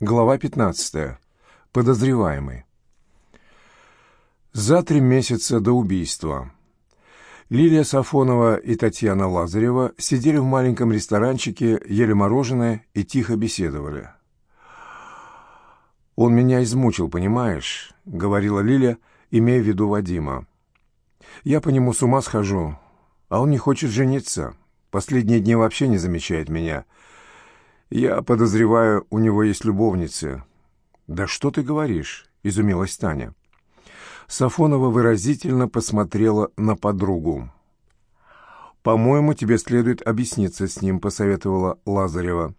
Глава 15. Подозреваемый. За три месяца до убийства Лилия Сафонова и Татьяна Лазарева сидели в маленьком ресторанчике, ели мороженое и тихо беседовали. «Он меня измучил, понимаешь?» — говорила Лиля, имея в виду Вадима. «Я по нему с ума схожу, а он не хочет жениться. Последние дни вообще не замечает меня». «Я подозреваю, у него есть любовницы». «Да что ты говоришь?» — изумилась Таня. Сафонова выразительно посмотрела на подругу. «По-моему, тебе следует объясниться с ним», — посоветовала Лазарева.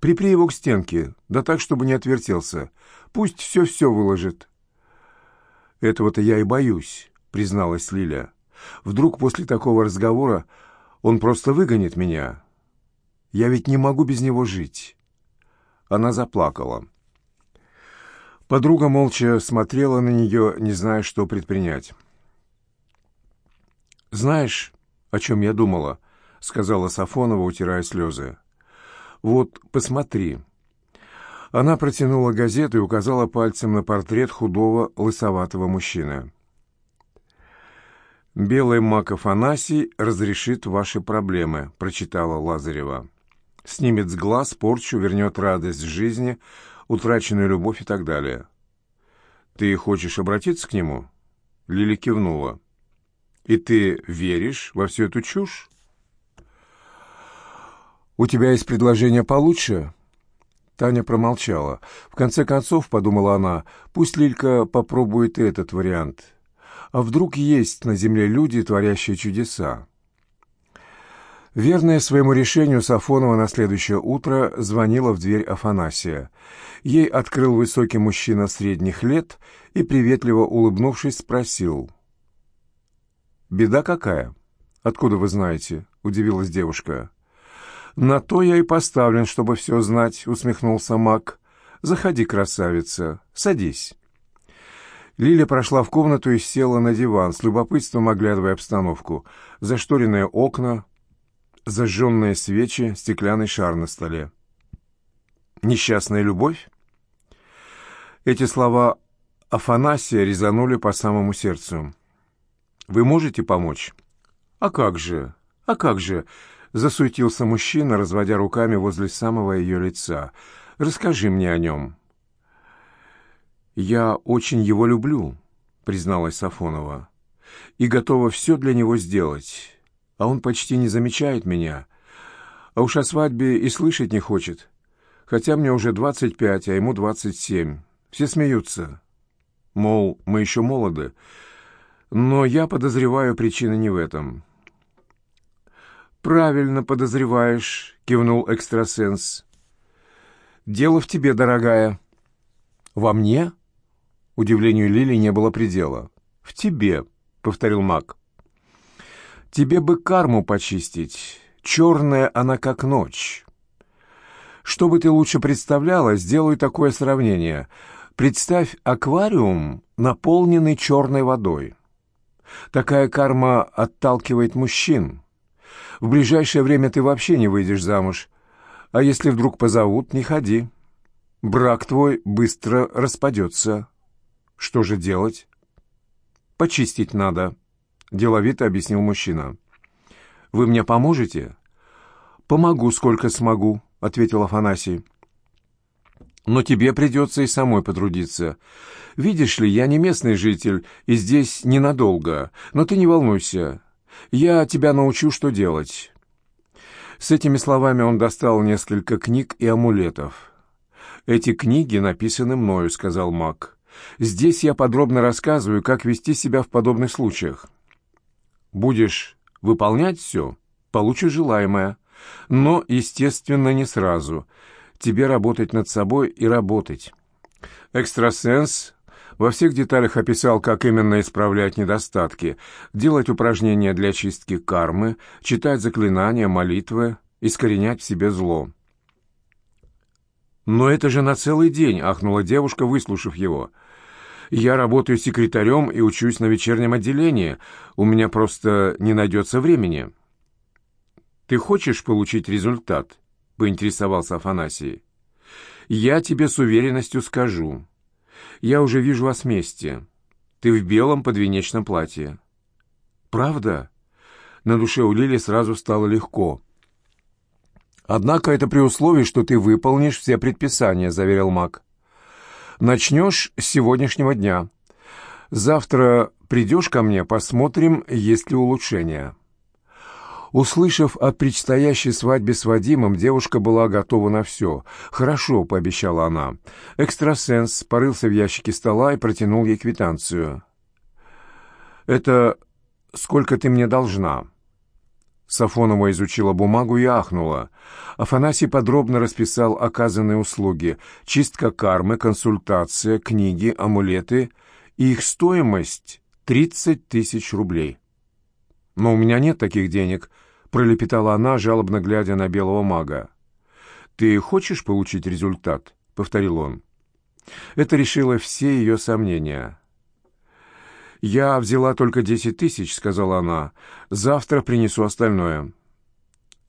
«Припри его к стенке, да так, чтобы не отвертелся. Пусть все-все выложит». «Этого-то я и боюсь», — призналась Лиля. «Вдруг после такого разговора он просто выгонит меня. Я ведь не могу без него жить». Она заплакала. Подруга молча смотрела на нее, не зная, что предпринять. «Знаешь, о чем я думала?» — сказала Сафонова, утирая слезы. «Вот, посмотри». Она протянула газету и указала пальцем на портрет худого, лысоватого мужчины. «Белый мак Афанасий разрешит ваши проблемы», — прочитала Лазарева снимет с глаз порчу, вернет радость жизни, утраченную любовь и так далее. «Ты хочешь обратиться к нему?» Лили кивнула. «И ты веришь во всю эту чушь?» «У тебя есть предложение получше?» Таня промолчала. В конце концов, подумала она, пусть Лилька попробует этот вариант. А вдруг есть на земле люди, творящие чудеса? Верная своему решению, Сафонова на следующее утро звонила в дверь Афанасия. Ей открыл высокий мужчина средних лет и, приветливо улыбнувшись, спросил. «Беда какая? Откуда вы знаете?» — удивилась девушка. «На то я и поставлен, чтобы все знать», — усмехнулся маг. «Заходи, красавица, садись». Лиля прошла в комнату и села на диван, с любопытством оглядывая обстановку. Зашторенные окна, зажженные свечи, стеклянный шар на столе. «Несчастная любовь?» Эти слова Афанасия резанули по самому сердцу. «Вы можете помочь?» «А как же? А как же?» — засуетился мужчина, разводя руками возле самого ее лица. «Расскажи мне о нем». «Я очень его люблю», — призналась Сафонова, — «и готова все для него сделать» а он почти не замечает меня. А уж о свадьбе и слышать не хочет. Хотя мне уже двадцать пять, а ему двадцать семь. Все смеются. Мол, мы еще молоды. Но я подозреваю, причина не в этом. «Правильно подозреваешь», — кивнул экстрасенс. «Дело в тебе, дорогая». «Во мне?» Удивлению Лили не было предела. «В тебе», — повторил маг. Тебе бы карму почистить. Черная она как ночь. Чтобы ты лучше представляла, сделай такое сравнение. Представь аквариум, наполненный черной водой. Такая карма отталкивает мужчин. В ближайшее время ты вообще не выйдешь замуж. А если вдруг позовут, не ходи. Брак твой быстро распадется. Что же делать? Почистить надо. — деловито объяснил мужчина. «Вы мне поможете?» «Помогу, сколько смогу», — ответил Афанасий. «Но тебе придется и самой потрудиться. Видишь ли, я не местный житель и здесь ненадолго, но ты не волнуйся. Я тебя научу, что делать». С этими словами он достал несколько книг и амулетов. «Эти книги написаны мною», — сказал маг. «Здесь я подробно рассказываю, как вести себя в подобных случаях». Будешь выполнять все, получишь желаемое. Но, естественно, не сразу. Тебе работать над собой и работать. Экстрасенс во всех деталях описал, как именно исправлять недостатки, делать упражнения для чистки кармы, читать заклинания, молитвы, искоренять в себе зло. «Но это же на целый день!» — ахнула девушка, выслушав его — я работаю секретарем и учусь на вечернем отделении. У меня просто не найдется времени». «Ты хочешь получить результат?» — поинтересовался Афанасий. Я тебе с уверенностью скажу. Я уже вижу вас вместе. Ты в белом подвенечном платье. Правда? На душе у Лили сразу стало легко. Однако это при условии, что ты выполнишь все предписания, заверил маг. Начнешь с сегодняшнего дня. Завтра придешь ко мне, посмотрим, есть ли улучшения. Услышав о предстоящей свадьбе с Вадимом, девушка была готова на все. «Хорошо», — пообещала она. Экстрасенс порылся в ящике стола и протянул ей квитанцию. «Это сколько ты мне должна?» Сафонова изучила бумагу и ахнула. Афанасий подробно расписал оказанные услуги. Чистка кармы, консультация, книги, амулеты и их стоимость — тридцать тысяч рублей. «Но у меня нет таких денег», — пролепетала она, жалобно глядя на белого мага. «Ты хочешь получить результат?» — повторил он. Это решило все ее сомнения. «Я взяла только десять тысяч», — сказала она. «Завтра принесу остальное».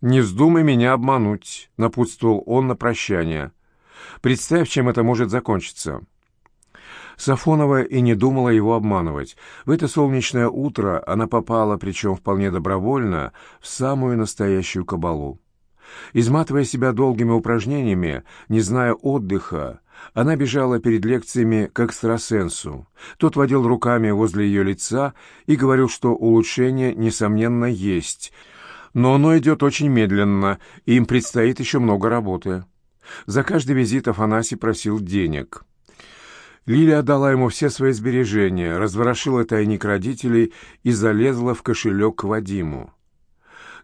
«Не вздумай меня обмануть», — напутствовал он на прощание. «Представь, чем это может закончиться». Сафонова и не думала его обманывать. В это солнечное утро она попала, причем вполне добровольно, в самую настоящую кабалу. Изматывая себя долгими упражнениями, не зная отдыха, она бежала перед лекциями к экстрасенсу. Тот водил руками возле ее лица и говорил, что улучшение, несомненно, есть, но оно идет очень медленно, и им предстоит еще много работы. За каждый визит Афанасий просил денег. Лилия отдала ему все свои сбережения, разворошила тайник родителей и залезла в кошелек к Вадиму.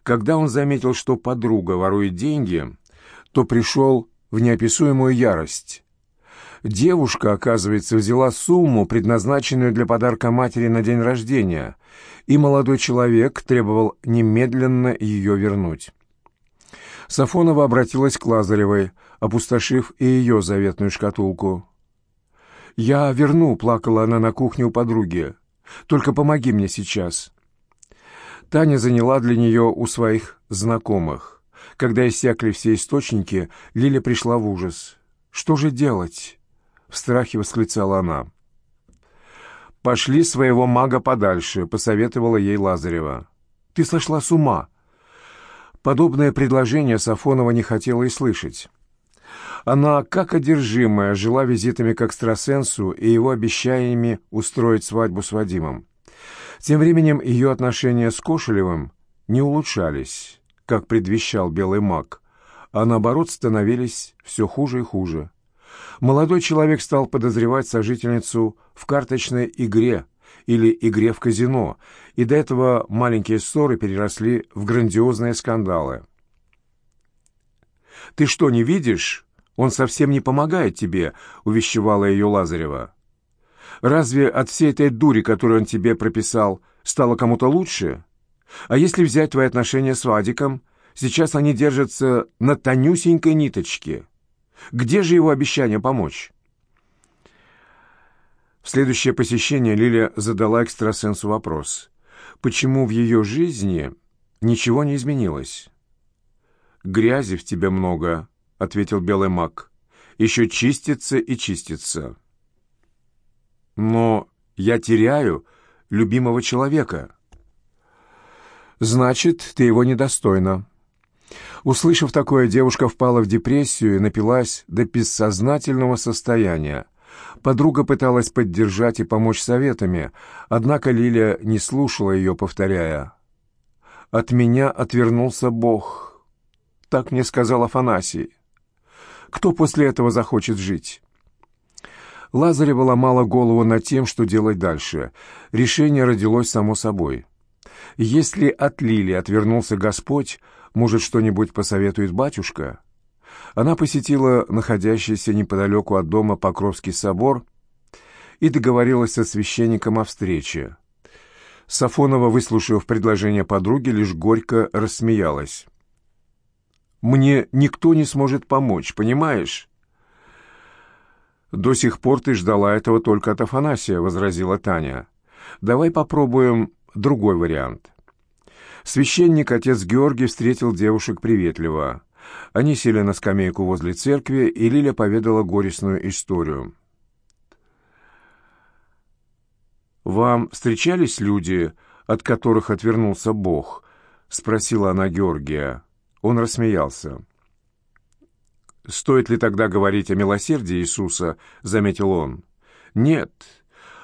Когда он заметил, что подруга ворует деньги, то пришел в неописуемую ярость. Девушка, оказывается, взяла сумму, предназначенную для подарка матери на день рождения, и молодой человек требовал немедленно ее вернуть. Сафонова обратилась к Лазаревой, опустошив и ее заветную шкатулку. «Я верну», — плакала она на кухне у подруги. «Только помоги мне сейчас». Таня заняла для нее у своих знакомых. Когда иссякли все источники, Лиля пришла в ужас. «Что же делать?» — в страхе восклицала она. «Пошли своего мага подальше», — посоветовала ей Лазарева. «Ты сошла с ума». Подобное предложение Сафонова не хотела и слышать. Она, как одержимая, жила визитами к экстрасенсу и его обещаниями устроить свадьбу с Вадимом. Тем временем ее отношения с Кошелевым не улучшались, как предвещал белый маг, а наоборот становились все хуже и хуже. Молодой человек стал подозревать сожительницу в карточной игре или игре в казино, и до этого маленькие ссоры переросли в грандиозные скандалы. «Ты что, не видишь?» Он совсем не помогает тебе», — увещевала ее Лазарева. «Разве от всей этой дури, которую он тебе прописал, стало кому-то лучше? А если взять твои отношения с Вадиком, сейчас они держатся на тонюсенькой ниточке. Где же его обещание помочь?» В следующее посещение Лиля задала экстрасенсу вопрос. Почему в ее жизни ничего не изменилось? «Грязи в тебе много», — ответил белый маг. «Еще чистится и чистится». «Но я теряю любимого человека». «Значит, ты его недостойна». Услышав такое, девушка впала в депрессию и напилась до бессознательного состояния. Подруга пыталась поддержать и помочь советами, однако Лилия не слушала ее, повторяя. «От меня отвернулся Бог», — так мне сказал Афанасий. Кто после этого захочет жить? Лазарева ломала голову над тем, что делать дальше. Решение родилось само собой. Если от Лили отвернулся Господь, может, что-нибудь посоветует батюшка? Она посетила находящийся неподалеку от дома Покровский собор и договорилась со священником о встрече. Сафонова, выслушав предложение подруги, лишь горько рассмеялась. Мне никто не сможет помочь, понимаешь?» «До сих пор ты ждала этого только от Афанасия», — возразила Таня. «Давай попробуем другой вариант». Священник, отец Георгий, встретил девушек приветливо. Они сели на скамейку возле церкви, и Лиля поведала горестную историю. «Вам встречались люди, от которых отвернулся Бог?» — спросила она Георгия. Он рассмеялся. «Стоит ли тогда говорить о милосердии Иисуса?» — заметил он. «Нет,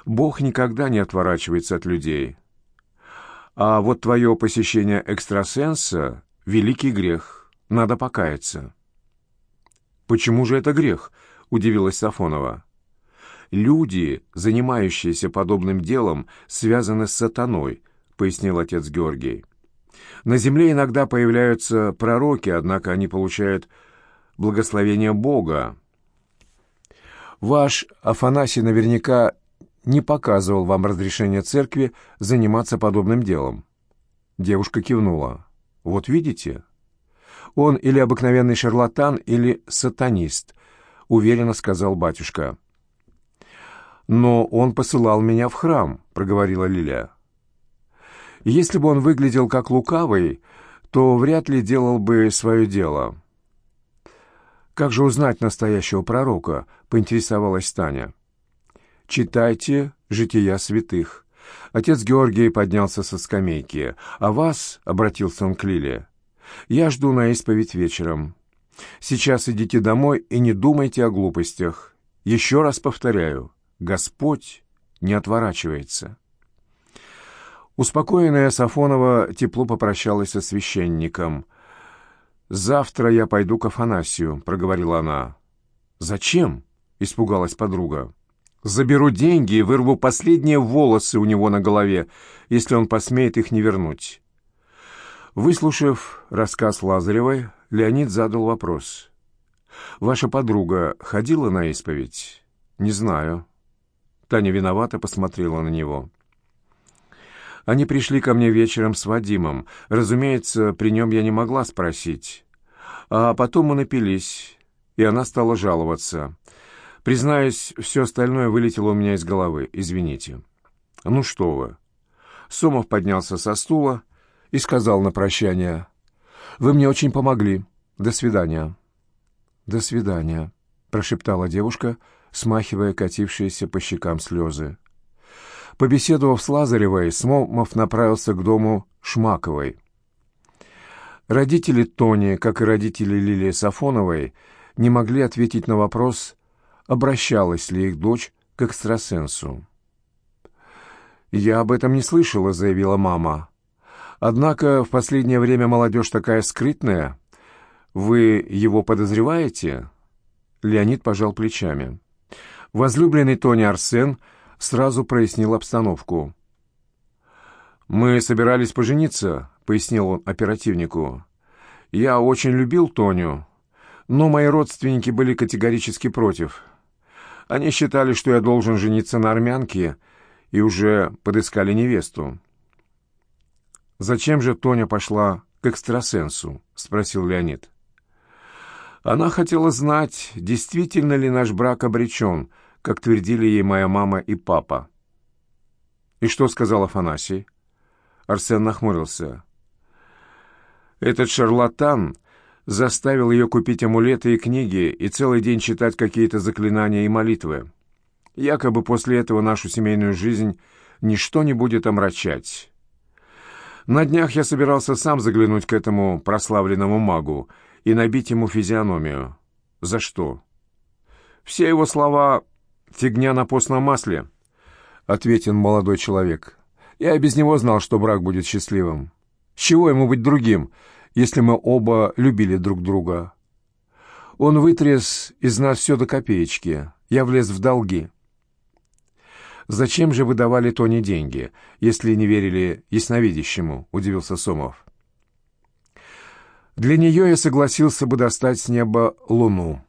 Бог никогда не отворачивается от людей. А вот твое посещение экстрасенса — великий грех. Надо покаяться». «Почему же это грех?» — удивилась Сафонова. «Люди, занимающиеся подобным делом, связаны с сатаной», — пояснил отец Георгий. «На земле иногда появляются пророки, однако они получают благословение Бога. Ваш Афанасий наверняка не показывал вам разрешение церкви заниматься подобным делом. Девушка кивнула. Вот видите? Он или обыкновенный шарлатан, или сатанист, уверенно сказал батюшка. Но он посылал меня в храм, проговорила Лиля. Если бы он выглядел как лукавый, то вряд ли делал бы свое дело. «Как же узнать настоящего пророка?» — поинтересовалась Таня. «Читайте «Жития святых». Отец Георгий поднялся со скамейки. «А вас?» — обратился он к Лиле. «Я жду на исповедь вечером. Сейчас идите домой и не думайте о глупостях. Еще раз повторяю, Господь не отворачивается». Успокоенная Сафонова тепло попрощалась со священником. «Завтра я пойду к Афанасию», — проговорила она. «Зачем?» — испугалась подруга. «Заберу деньги и вырву последние волосы у него на голове, если он посмеет их не вернуть». Выслушав рассказ Лазаревой, Леонид задал вопрос. «Ваша подруга ходила на исповедь?» «Не знаю». Таня виновато посмотрела на него. Они пришли ко мне вечером с Вадимом. Разумеется, при нем я не могла спросить. А потом мы напились, и она стала жаловаться. Признаюсь, все остальное вылетело у меня из головы. Извините. Ну что вы. Сомов поднялся со стула и сказал на прощание. «Вы мне очень помогли. До свидания». «До свидания», — прошептала девушка, смахивая катившиеся по щекам слезы. Побеседовав с Лазаревой, Смолмов направился к дому Шмаковой. Родители Тони, как и родители Лилии Сафоновой, не могли ответить на вопрос, обращалась ли их дочь к экстрасенсу. «Я об этом не слышала», — заявила мама. «Однако в последнее время молодежь такая скрытная. Вы его подозреваете?» Леонид пожал плечами. Возлюбленный Тони Арсен — сразу прояснил обстановку. «Мы собирались пожениться», — пояснил он оперативнику. «Я очень любил Тоню, но мои родственники были категорически против. Они считали, что я должен жениться на армянке, и уже подыскали невесту». «Зачем же Тоня пошла к экстрасенсу?» — спросил Леонид. Она хотела знать, действительно ли наш брак обречен — как твердили ей моя мама и папа. «И что сказал Афанасий?» Арсен нахмурился. «Этот шарлатан заставил ее купить амулеты и книги и целый день читать какие-то заклинания и молитвы. Якобы после этого нашу семейную жизнь ничто не будет омрачать». На днях я собирался сам заглянуть к этому прославленному магу и набить ему физиономию. За что? Все его слова «Фигня на постном масле», — ответил молодой человек. «Я без него знал, что брак будет счастливым. С чего ему быть другим, если мы оба любили друг друга?» Он вытряс из нас все до копеечки. Я влез в долги. «Зачем же вы давали Тоне деньги, если не верили ясновидящему?» — удивился Сомов. «Для нее я согласился бы достать с неба луну».